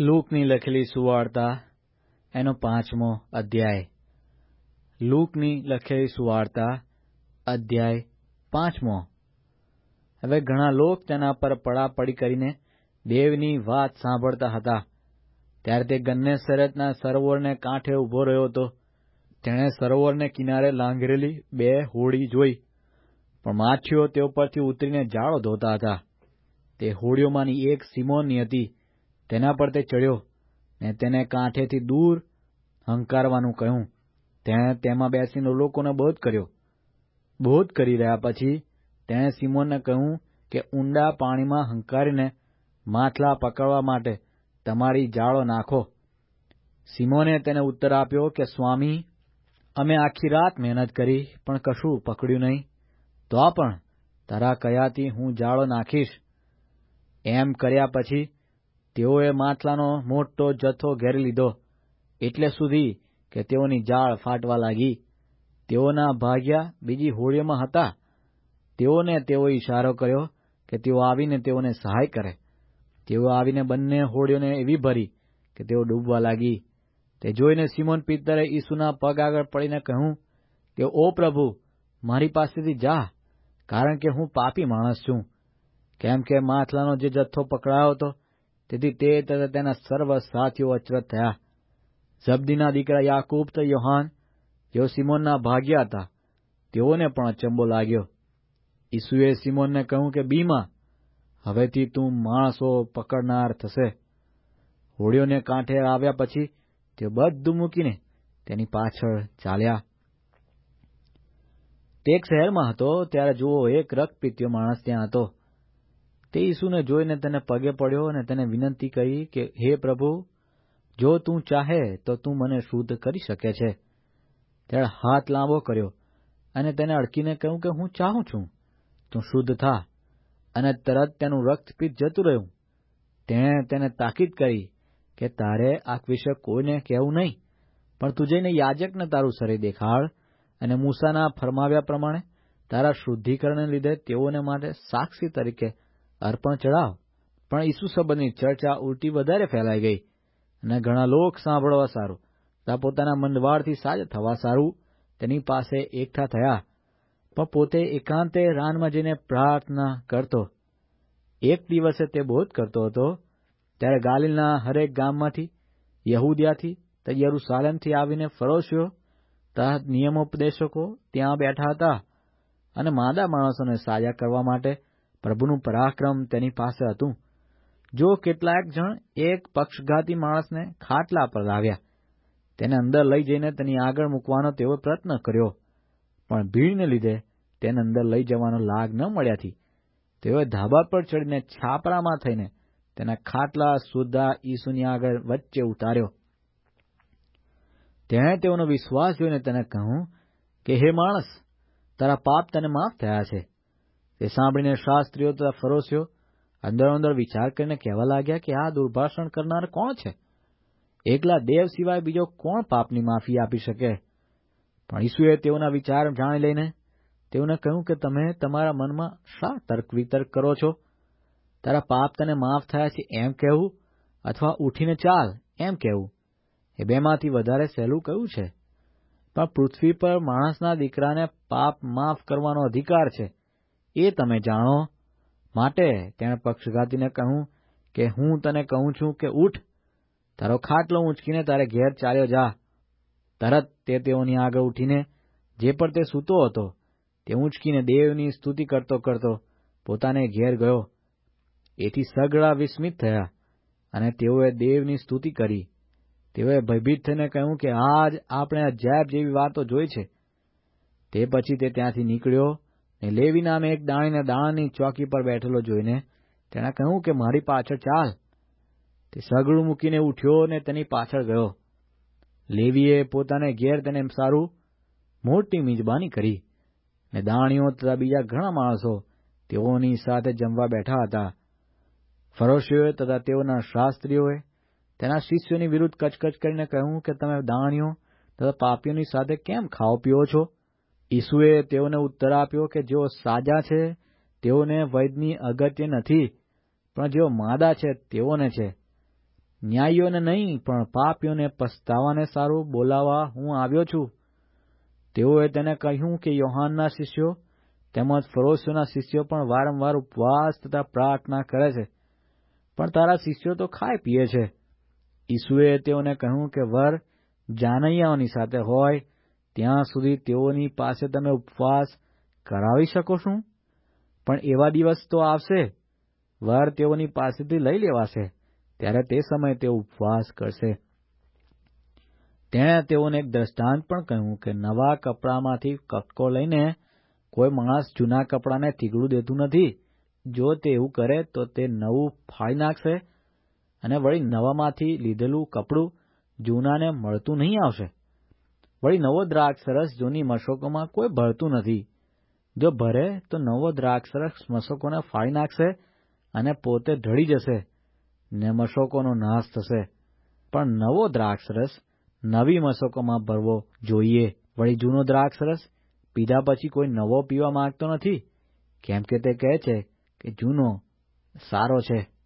લૂકની લખેલી સુવાર્તા, એનો પાંચમો અધ્યાય. લૂકની લખેલી સુવાર્તા, અધ્યાય પાંચમો. હવે ઘણા લોક તેના પર પડાપડી કરીને દેવની વાત સાંભળતા હતા. ત્યારે તે ગન્નેસરતના સરોવરને કાંઠે ઊભો રહ્યો હતો. તેણે સરોવરને કિનારે લાંઘરેલી બે હોડી જોઈ. પણ માછીઓ તે ઉપરથી ઉતરીને જાળો ધોતા હતા. તે હોડીઓમાંની એક સિમોનની હતી. તેના પર તે ચડ્યો ને તેને કાંઠેથી દૂર હંકારવાનું કહ્યું. તેણે તેમાં બેસીને લોકોને બોધ કર્યો. બોધ કરી રહ્યા પછી તેણે સિમોનને કહ્યું કે ઊંડા પાણીમાં હંકારીને માછલા પકડવા માટે તમારી જાળો નાખો. સિમોને તેને ઉત્તર આપ્યો કે, સ્વામી, અમે આખી રાત મહેનત કરી, પણ કશું પકડ્યું નહીં. તો પણ તારા કયાથી હું જાળો નાખીશ? એમ કર્યા પછી તેઓએ માછલાનો મોટો જથ્થો ઘેરી લીધો એટલે સુધી કે તેઓની જાળ ફાટવા લાગી. તેઓના ભાગ્યા બીજી હોડીઓમાં હતા. તેઓને તેઓ ઇશારો કર્યો કે તેઓ આવીને તેઓને સહાય કરે. તેઓ આવીને બંને હોડીઓને એવી ભરી કે તેઓ ડૂબવા લાગી. તે જોઈને સિમોન પિત્તરે ઈસુના પગ આગળ પડીને કહ્યું કે ઓ પ્રભુ, મારી પાસેથી જા, કારણ કે હું પાપી માણસ છું. કેમ કે માછલાનો જે જથ્થો પકડાયો હતો તેથી તે તથા તેના સર્વ સાથીઓ અચરત થયા. ઝબદીના દીકરા યાકૂબ તો યોહાન, જેઓ સિમોનના ભાગ્યા હતા, તેઓને પણ અચંબો લાગ્યો. ઈસુએ સિમોનને કહ્યું કે બીમા હવેથી તું માણસો પકડનાર થશે. હોડીઓને કાંઠે આવ્યા પછી તેઓ બધું મૂકીને તેની પાછળ ચાલ્યા. તે એક શહેરમાં હતો, ત્યારે જુઓ, એક રક્તપીત્યો માણસ ત્યાં હતો. તે ઈસુને જોઈને તેને પગે પડ્યો અને તેને વિનંતી કરી કે, હે પ્રભુ, જો તું ચાહે તો તું મને શુદ્ધ કરી શકે છે. તેણે હાથ લાંબો કર્યો અને તેને અડકીને કહ્યું કે, હું ચાહું છું. તું શુદ્ધ થા. અને તરત તેનું રક્તપિત્ત જતું રહ્યું. તેણે તેને તાકીદ કરી કે, તારે આ વિશે કોઈને કહેવું નહીં, પણ તું જઈને યાજકને તારું શરીર દેખાડ અને મૂસાના ફરમાવ્યા પ્રમાણે તારા શુદ્ધિકરણને લીધે તેઓને માટે સાક્ષી તરીકે અર્પણ ચડાવ પણ ઈસુ સંબંધની ચર્ચા ઉલટી વધારે ફેલાઈ ગઈ અને ઘણા લોક સાંભળવા સારું. તથા પોતાના મંદવાળથી સાજ થવા સારું. તેની પાસે એકઠા થયા. પણ પોતે એકાંતે રાનમાં જઈને પ્રાર્થના કરતો. એક દિવસે તે બોધ કરતો હતો. ત્યારે ગાલિલના હરેક ગામમાંથી, યહૂદિયાથી તે યરૂસાલેમથી આવીને ફરોશ્યો તથા નિયમોપદેશકો ત્યાં બેઠા હતા અને માદા માણસોને સાજા કરવા માટે પ્રભુનું પરાક્રમ તેની પાસે હતું. જો કેટલાક જણ એક પક્ષઘાતી માણસને ખાટલા પર લાવ્યા, તેને અંદર લઈ જઈને તેની આગળ મૂકવાનો તેઓ પ્રયત્ન કર્યો, પણ ભીડને લીધે તેને અંદર લઈ જવાનો લાગ ન મળ્યાથી તેઓએ ધાબા પર ચડીને છાપરામાં થઈને તેના ખાટલા સુદ્ધા ઈસુની આગળ વચ્ચે ઉતાર્યો. તેણે તેઓનો વિશ્વાસ જોઈને તેને કહ્યું કે, હે માણસ, તારા પાપ તને માફ થયા છે. તે સાંભળીને શાસ્ત્રીઓ તથા ફરોશીઓ અંદર અંદર વિચાર કરીને કહેવા લાગ્યા કે આ દુર્ભાષણ કરનાર કોણ છે? એકલા દેવ સિવાય બીજો કોણ પાપની માફી આપી શકે? પણ ઈસુએ તેઓના વિચાર જાણી લઈને તેઓને કહ્યું કે તમે તમારા મનમાં શા તર્ક વિતર્ક કરો છો? તારા પાપ તને માફ થયા છે એમ કહેવું અથવા ઉઠીને ચાલ એમ કહેવું? એ બેમાંથી વધારે સહેલું કયું છે? પણ પૃથ્વી પર માણસના દીકરાને પાપ માફ કરવાનો અધિકાર છે. એ તમે જાણો. માટે તેણે પક્ષઘાતીને કહ્યું કે હું તને કહું છું કે ઉઠ. તારો ખાટલો ઊંચકીને તારે ઘેર ચાલ્યો જા. તરત તે તેઓની આગળ ઉઠીને જે પર તે સૂતો હતો, તે ઊંચકીને દેવની સ્તુતિ કરતો કરતો પોતાને ઘેર ગયો. એથી સગળા વિસ્મિત થયા અને તેઓએ દેવની સ્તુતિ કરી. તેઓએ ભયભીત થઈને કહ્યું કે આજ આપણે અજાયબ જેવી વાતો જોઈ છે. તે પછી તે ત્યાંથી નીકળ્યો ને લેવી નામે એક દાણીને દાણાની ચોકી પર બેઠેલો જોઈને તેણે કહ્યું કે મારી પાછળ ચાલ. તે સગડું મૂકીને ઉઠ્યો ને તેની પાછળ ગયો. લેવીએ પોતાને ઘેર તેને સારું, મોટી મિજબાની કરી ને દાણીઓ તથા બીજા ઘણા માણસો તેઓની સાથે જમવા બેઠા હતા. ફરોશીઓએ તથા તેઓના શાસ્ત્રીઓએ તેના શિષ્યોની વિરુદ્ધ કચકચ કરીને કહ્યું કે તમે દાણીઓ તથા પાપીઓની સાથે કેમ ખાઓ પીઓ છો? ઈસુએ તેઓને ઉત્તર આપ્યો કે જેઓ સાજા છે, તેઓને વૈદની અગત્ય નથી, પણ જેઓ માદા છે, તેઓને છે. ન્યાયીઓને નહીં, પણ પાપીઓને પસ્તાવાને સારું બોલાવવા હું આવ્યો છું. તેઓએ તેને કહ્યું કે યોહાનના શિષ્યો તેમજ ફરોશીઓના શિષ્યો પણ વારંવાર ઉપવાસ તથા પ્રાર્થના કરે છે. પણ તારા શિષ્યો તો ખાય પીએ છે. ઈસુએ તેઓને કહ્યું કે વર જાનૈયાઓની સાથે હોય ત્યાં સુધી તેઓની પાસે તમે ઉપવાસ કરાવી શકો શું પણ એવા દિવસ તો આવશે. વર તેઓની પાસેથી લઈ લેવાશે. ત્યારે તે સમયે તેઓ ઉપવાસ કરશે. તેણે તેઓને એક દ્રષ્ટાંત પણ કહ્યું કે નવા કપડામાંથી કટકો લઈને કોઈ માણસ જૂના કપડાને થીગડું દેતું નથી. જો તે એવું કરે તો તે નવું ફાળી નાખશે અને વળી નવામાંથી લીધેલું કપડું જૂનાને મળતું નહીં આવશે. વળી નવો દ્રાક્ષરસ જૂની મશોકોમાં કોઈ ભરતું નથી. જો ભરે, તો નવો દ્રાક્ષરસ મશોકોને ફાળી નાખશે અને પોતે ઢળી જશે ને મશોકોનો નાશ થશે. પણ નવો દ્રાક્ષરસ નવી મશકોમાં ભરવો જોઈએ. વળી જૂનો દ્રાક્ષરસ પીધા પછી કોઈ નવો પીવા માંગતો નથી. કેમ કે તે કહે છે કે જૂનો સારો છે.